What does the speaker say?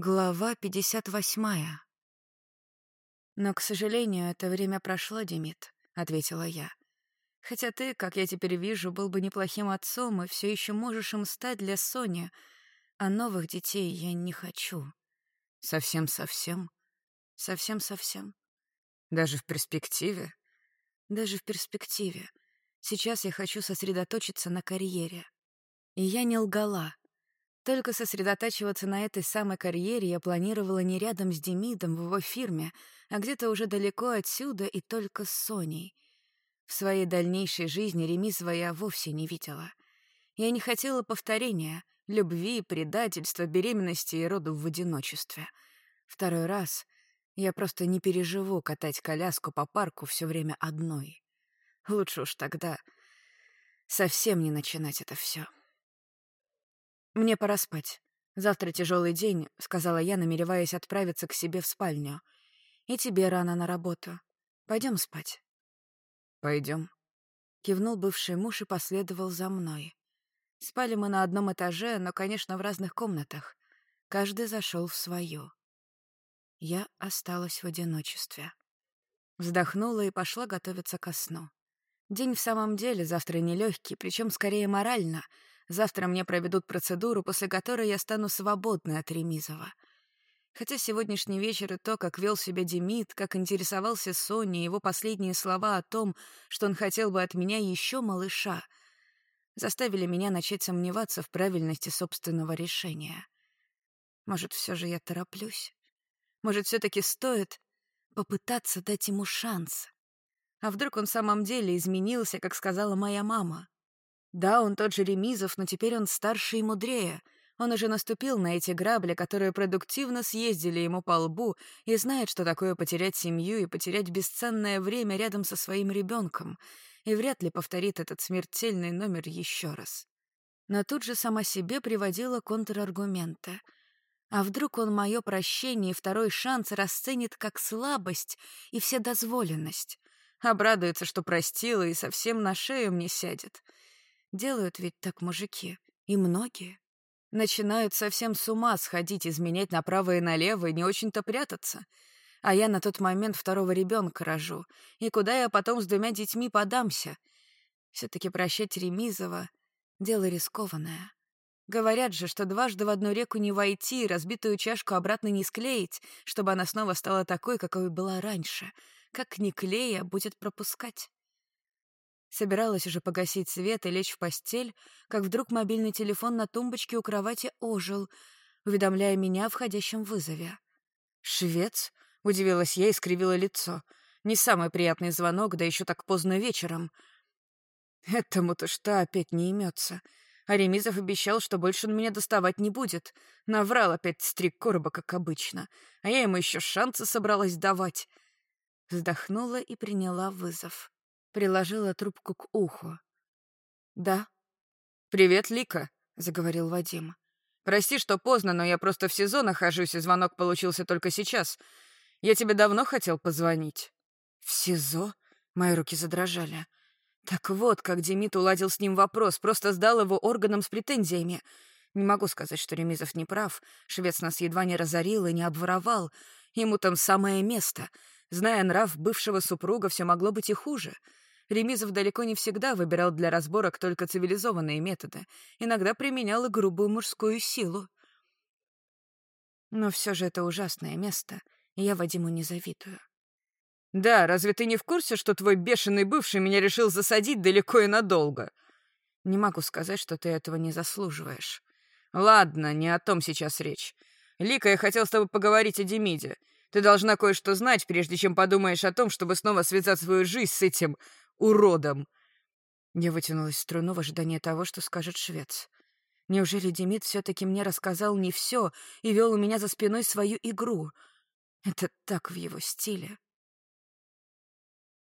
Глава 58. «Но, к сожалению, это время прошло, Демид», — ответила я. «Хотя ты, как я теперь вижу, был бы неплохим отцом и все еще можешь им стать для Сони, а новых детей я не хочу». «Совсем-совсем?» «Совсем-совсем». «Даже в перспективе?» «Даже в перспективе. Сейчас я хочу сосредоточиться на карьере». И я не лгала. Только сосредотачиваться на этой самой карьере я планировала не рядом с Демидом в его фирме, а где-то уже далеко отсюда и только с Соней. В своей дальнейшей жизни Ремизова я вовсе не видела. Я не хотела повторения, любви, предательства, беременности и родов в одиночестве. Второй раз я просто не переживу катать коляску по парку все время одной. Лучше уж тогда совсем не начинать это все. «Мне пора спать. Завтра тяжелый день», — сказала я, намереваясь отправиться к себе в спальню. «И тебе рано на работу. Пойдем спать». Пойдем. Кивнул бывший муж и последовал за мной. Спали мы на одном этаже, но, конечно, в разных комнатах. Каждый зашел в свою. Я осталась в одиночестве. Вздохнула и пошла готовиться ко сну. День в самом деле завтра нелегкий, причем скорее морально — Завтра мне проведут процедуру, после которой я стану свободной от Ремизова. Хотя сегодняшний вечер и то, как вел себя Демид, как интересовался Соней, его последние слова о том, что он хотел бы от меня еще малыша, заставили меня начать сомневаться в правильности собственного решения. Может, все же я тороплюсь? Может, все-таки стоит попытаться дать ему шанс? А вдруг он в самом деле изменился, как сказала моя мама? Да, он тот же Ремизов, но теперь он старше и мудрее. Он уже наступил на эти грабли, которые продуктивно съездили ему по лбу, и знает, что такое потерять семью и потерять бесценное время рядом со своим ребенком, и вряд ли повторит этот смертельный номер еще раз. Но тут же сама себе приводила контраргументы. А вдруг он мое прощение и второй шанс расценит как слабость и вседозволенность? Обрадуется, что простила и совсем на шею мне сядет — Делают ведь так мужики. И многие. Начинают совсем с ума сходить, изменять направо и налево и не очень-то прятаться. А я на тот момент второго ребенка рожу. И куда я потом с двумя детьми подамся? все таки прощать Ремизова — дело рискованное. Говорят же, что дважды в одну реку не войти, разбитую чашку обратно не склеить, чтобы она снова стала такой, какой была раньше. Как не клея будет пропускать. Собиралась уже погасить свет и лечь в постель, как вдруг мобильный телефон на тумбочке у кровати ожил, уведомляя меня о входящем вызове. «Швец?» — удивилась я и скривила лицо. «Не самый приятный звонок, да еще так поздно вечером». «Этому-то что опять не имется?» А Ремизов обещал, что больше он меня доставать не будет. Наврал опять стрик короба, как обычно. А я ему еще шансы собралась давать. Вздохнула и приняла вызов. Приложила трубку к уху. «Да». «Привет, Лика», — заговорил Вадим. «Прости, что поздно, но я просто в СИЗО нахожусь, и звонок получился только сейчас. Я тебе давно хотел позвонить». «В СИЗО?» — мои руки задрожали. Так вот, как Демид уладил с ним вопрос, просто сдал его органам с претензиями. Не могу сказать, что Ремизов не прав. Швец нас едва не разорил и не обворовал. Ему там самое место. Зная нрав бывшего супруга, все могло быть и хуже. Ремизов далеко не всегда выбирал для разборок только цивилизованные методы, иногда применял и грубую мужскую силу. Но все же это ужасное место, и я Вадиму не завидую. «Да, разве ты не в курсе, что твой бешеный бывший меня решил засадить далеко и надолго?» «Не могу сказать, что ты этого не заслуживаешь». «Ладно, не о том сейчас речь. Лика, я хотел с тобой поговорить о Демиде. Ты должна кое-что знать, прежде чем подумаешь о том, чтобы снова связать свою жизнь с этим уродом. Я вытянулась в струну в ожидании того, что скажет швец. Неужели Демид все-таки мне рассказал не все и вел у меня за спиной свою игру? Это так в его стиле.